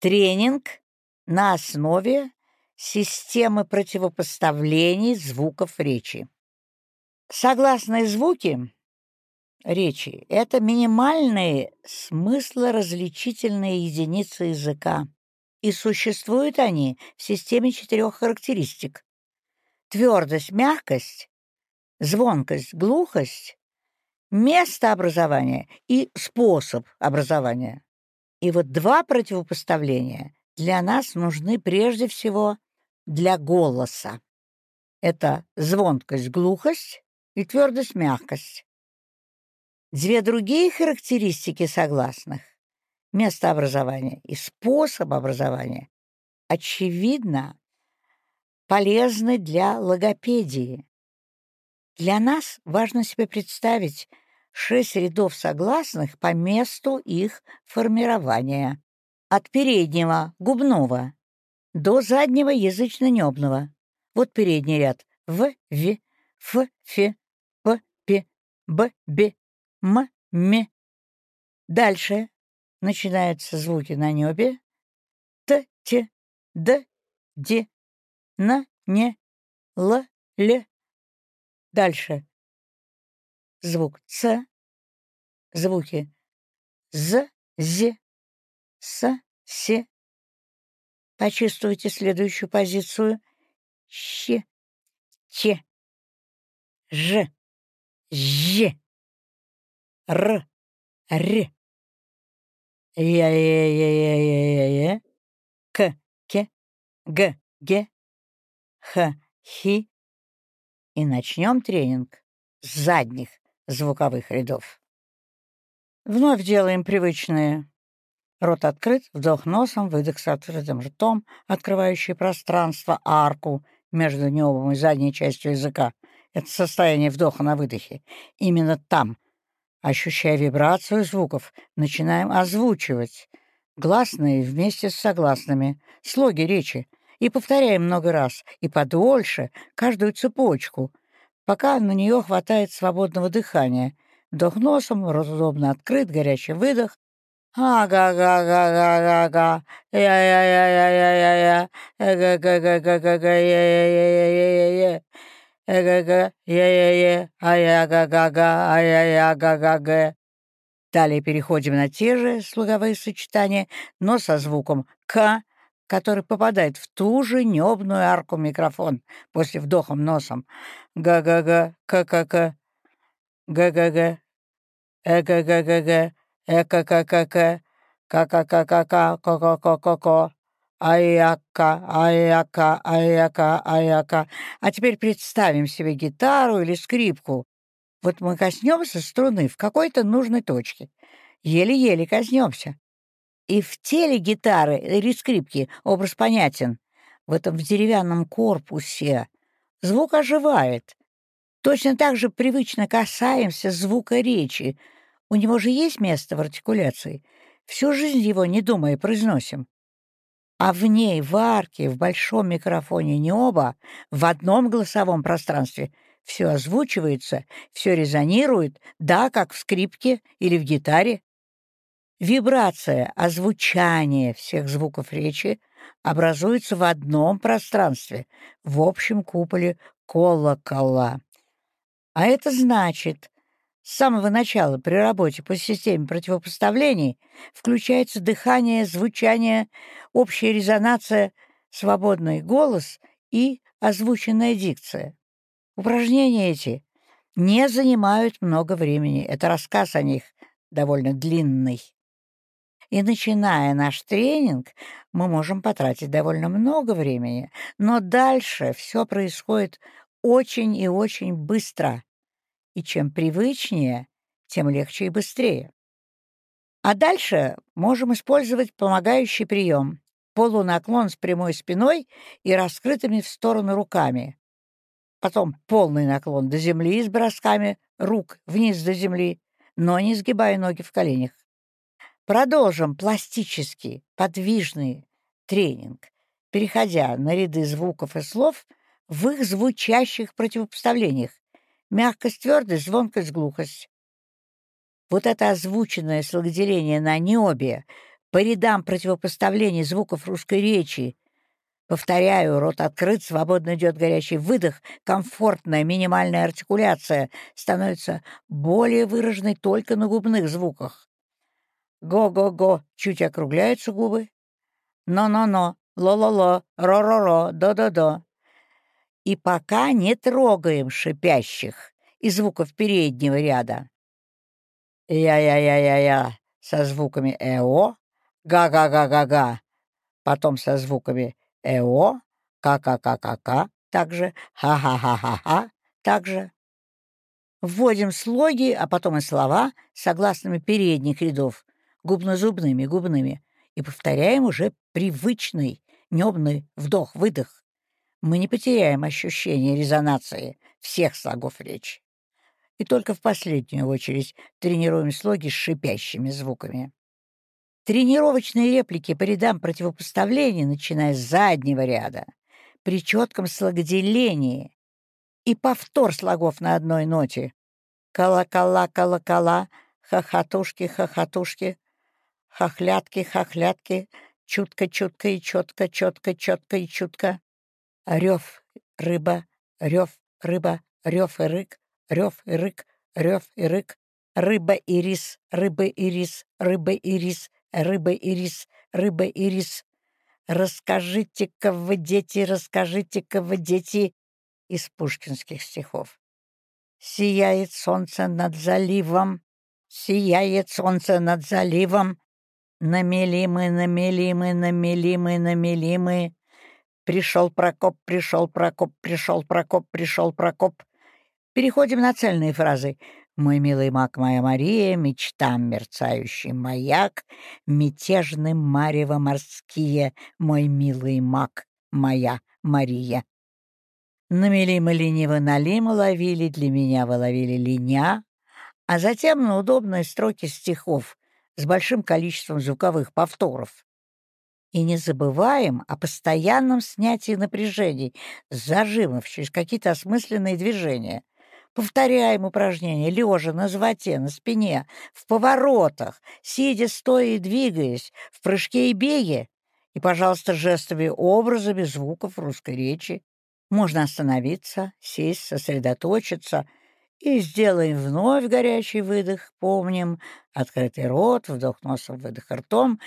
Тренинг на основе системы противопоставлений звуков речи. Согласные звуки речи — это минимальные смыслоразличительные единицы языка, и существуют они в системе четырех характеристик. Твердость, мягкость, звонкость, глухость, место образования и способ образования. И вот два противопоставления для нас нужны прежде всего для голоса. Это звонкость, глухость и твердость, мягкость. Две другие характеристики согласных — место образования и способ образования — очевидно полезны для логопедии. Для нас важно себе представить шесть рядов согласных по месту их формирования. От переднего, губного, до заднего язычно-небного. Вот передний ряд. В, В, Ф, Ф, П, П, Б, Б, М, М. Дальше начинаются звуки на небе. Т, Т, Д, Д, Н, Не, Л, Л. Дальше звук Ц, звуки З, З, С, С. Почувствуйте следующую позицию. Щ, Ч, Ж, Ж, Р, Р. Я-я-я-я-я-я, К, К, Г, Г, Х, Хи. И начнем тренинг с задних звуковых рядов. Вновь делаем привычные. Рот открыт, вдох носом, выдох с открытым ртом, открывающий пространство, арку между небом и задней частью языка. Это состояние вдоха на выдохе. Именно там, ощущая вибрацию звуков, начинаем озвучивать гласные вместе с согласными, слоги речи, и повторяем много раз, и подольше, каждую цепочку, пока на нее хватает свободного дыхания. Вдох носом, рот удобно открыт, горячий выдох. А-га-га-га-га-га-га, я-я-я-я-я-я-я, э-га-га-га-га-га-га-я-я-я-я-я, э-га-га, я-я-я, а-я-га-га-га, а-я-я-га-га-га. Далее переходим на те же слоговые сочетания, но со звуком «к», который попадает в ту же небную арку микрофон после вдохом носом. Га-га-га, ка-ка-ка, га-га-га, э-га-га-га-га, э-ка-ка-ка-ка, ка-ка-ка-ка-ка, ко-ко-ко-ко-ко. Аяка, аяка, аяка, аяка. А теперь представим себе гитару или скрипку. Вот мы коснемся струны в какой-то нужной точке. Еле-еле коснемся. И в теле гитары или скрипки образ понятен. В этом деревянном корпусе звук оживает. Точно так же привычно касаемся звука речи. У него же есть место в артикуляции. Всю жизнь его, не думая, произносим. А в ней, в арке, в большом микрофоне не оба, в одном голосовом пространстве все озвучивается, все резонирует, да, как в скрипке или в гитаре. Вибрация, озвучание всех звуков речи образуется в одном пространстве, в общем куполе колокола. А это значит, с самого начала при работе по системе противопоставлений включается дыхание, звучание, общая резонация, свободный голос и озвученная дикция. Упражнения эти не занимают много времени. Это рассказ о них довольно длинный. И начиная наш тренинг, мы можем потратить довольно много времени, но дальше все происходит очень и очень быстро. И чем привычнее, тем легче и быстрее. А дальше можем использовать помогающий прием — полунаклон с прямой спиной и раскрытыми в сторону руками. Потом полный наклон до земли с бросками рук вниз до земли, но не сгибая ноги в коленях. Продолжим пластический, подвижный тренинг, переходя на ряды звуков и слов в их звучащих противопоставлениях. Мягкость, твердость, звонкость, глухость. Вот это озвученное слоgoделение на небе по рядам противопоставлений звуков русской речи. Повторяю, рот открыт, свободно идет горячий выдох, комфортная минимальная артикуляция становится более выраженной только на губных звуках. Го-го-го, чуть округляются губы. Но-но-но, ло-ло-ло, ро-ро-ро, до-до-до. И пока не трогаем шипящих и звуков переднего ряда. Я-я-я-я-я со звуками «эо», «га-га-га-га-га», потом со звуками «эо», «ка-ка-ка-ка-ка», также «ха-ха-ха-ха-ха», также. Вводим слоги, а потом и слова согласными передних рядов, губно-зубными, губными, и повторяем уже привычный небный вдох-выдох. Мы не потеряем ощущение резонации всех слогов речи. И только в последнюю очередь тренируем слоги с шипящими звуками. Тренировочные реплики по рядам противопоставления, начиная с заднего ряда, при четком слогоделении и повтор слогов на одной ноте. Колокола-колокола, хохотушки-хохотушки, хохлятки-хохлятки, чутко-чутко и четко, четко, четко и чутко. Рев, рыба, рев, рыба, рев и рык, рев и рык, рев и рык, рыба и рис, рыба и рис, рыба и рис, рыба и рис, рыба и рис. Расскажите-ка вы, дети, расскажите-ка вы, дети, из пушкинских стихов. Сияет солнце над заливом, сияет солнце над заливом, намели мы, намели мы, намели мы, намели мы. Пришел Прокоп, пришел Прокоп, пришел Прокоп, пришел Прокоп. Переходим на цельные фразы. Мой милый маг, моя Мария, мечтам мерцающий маяк, мятежным марево морские, мой милый маг, моя Мария. Намели мы лениво налима ловили, для меня вы ловили линя, а затем на удобные строки стихов с большим количеством звуковых повторов. И не забываем о постоянном снятии напряжений, зажимов через какие-то осмысленные движения. Повторяем упражнения лежа, на животе, на спине, в поворотах, сидя, стоя и двигаясь, в прыжке и беге. И, пожалуйста, жестами, образами звуков русской речи. Можно остановиться, сесть, сосредоточиться и сделаем вновь горячий выдох. Помним, открытый рот, вдох носом, выдох ртом.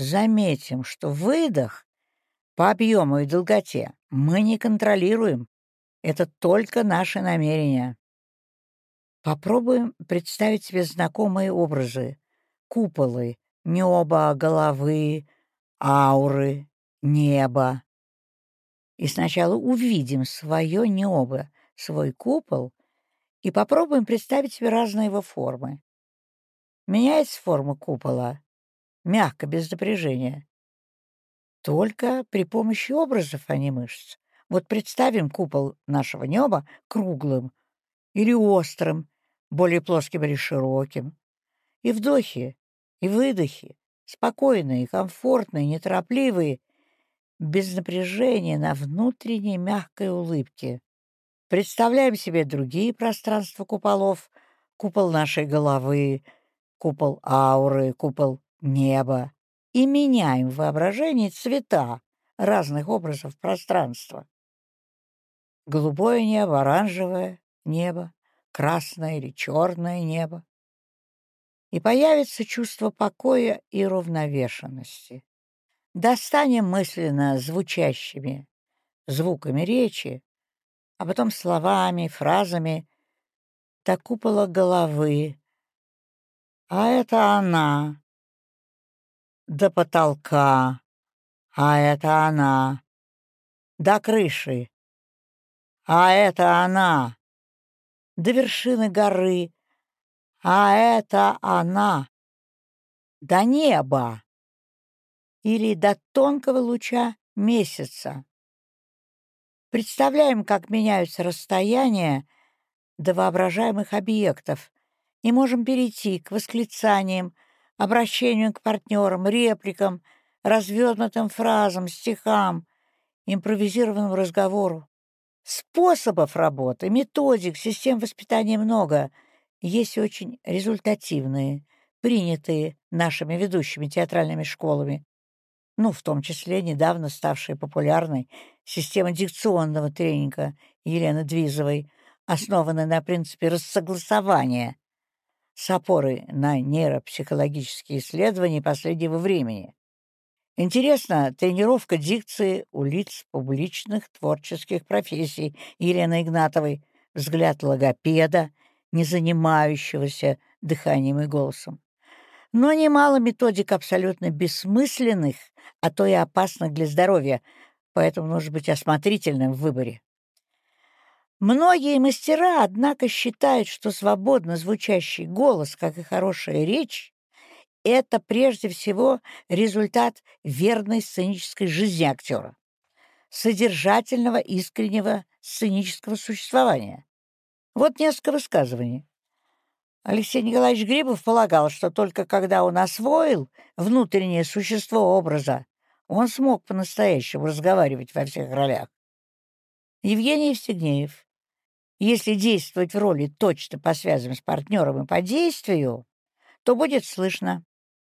Заметим, что выдох по объему и долготе мы не контролируем. Это только наши намерения. Попробуем представить себе знакомые образы. Куполы, небо, головы, ауры, небо. И сначала увидим свое небо, свой купол, и попробуем представить себе разные его формы. Меняется форма купола, мягко, без напряжения. Только при помощи образов, а не мышц. Вот представим купол нашего неба круглым или острым, более плоским или широким. И вдохи, и выдохи, спокойные, комфортные, неторопливые, без напряжения на внутренней мягкой улыбке. Представляем себе другие пространства куполов, купол нашей головы, купол ауры, купол неба, и меняем в воображении цвета разных образов пространства. Голубое небо, оранжевое небо, красное или черное небо. И появится чувство покоя и равновешенности. Достанем мысленно звучащими звуками речи, а потом словами, фразами до купола головы. А это она. До потолка. А это она. До крыши. А это она до вершины горы, а это она, до неба или до тонкого луча месяца. Представляем, как меняются расстояния до воображаемых объектов, и можем перейти к восклицаниям, обращению к партнерам, репликам, развернутым фразам, стихам, импровизированному разговору. Способов работы, методик, систем воспитания много. Есть очень результативные, принятые нашими ведущими театральными школами, ну, в том числе недавно ставшей популярной система дикционного тренинга Елены Двизовой, основанная на принципе рассогласования с опорой на нейропсихологические исследования последнего времени. Интересно, тренировка дикции у лиц публичных творческих профессий Елены Игнатовой, взгляд логопеда, не занимающегося дыханием и голосом. Но немало методик абсолютно бессмысленных, а то и опасных для здоровья, поэтому нужно быть осмотрительным в выборе. Многие мастера, однако, считают, что свободно звучащий голос, как и хорошая речь, это прежде всего результат верной сценической жизни актера, содержательного, искреннего сценического существования. Вот несколько высказываний. Алексей Николаевич Грибов полагал, что только когда он освоил внутреннее существо образа, он смог по-настоящему разговаривать во всех ролях. Евгений Евстигнеев. Если действовать в роли точно по связям с партнером и по действию, то будет слышно.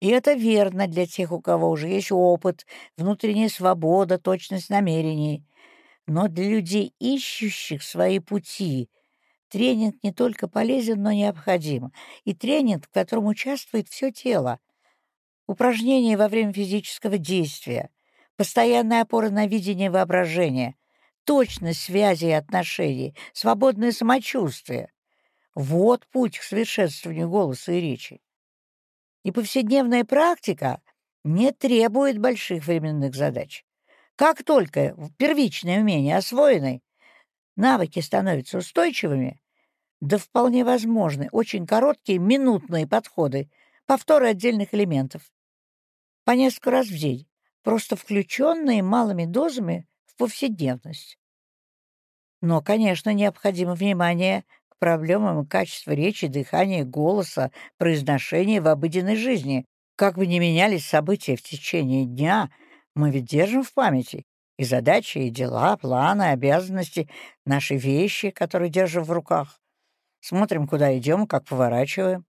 И это верно для тех, у кого уже есть опыт, внутренняя свобода, точность намерений. Но для людей, ищущих свои пути, тренинг не только полезен, но необходим. И тренинг, в котором участвует все тело. Упражнения во время физического действия, постоянная опора на видение воображения, точность связи и отношений, свободное самочувствие. Вот путь к совершенствованию голоса и речи и повседневная практика не требует больших временных задач. Как только первичные умения освоены, навыки становятся устойчивыми, да вполне возможны очень короткие минутные подходы, повторы отдельных элементов. По несколько раз в день, просто включенные малыми дозами в повседневность. Но, конечно, необходимо внимание проблемам качества речи, дыхания, голоса, произношения в обыденной жизни. Как бы ни менялись события в течение дня, мы ведь держим в памяти и задачи, и дела, планы, обязанности, наши вещи, которые держим в руках. Смотрим, куда идем, как поворачиваем.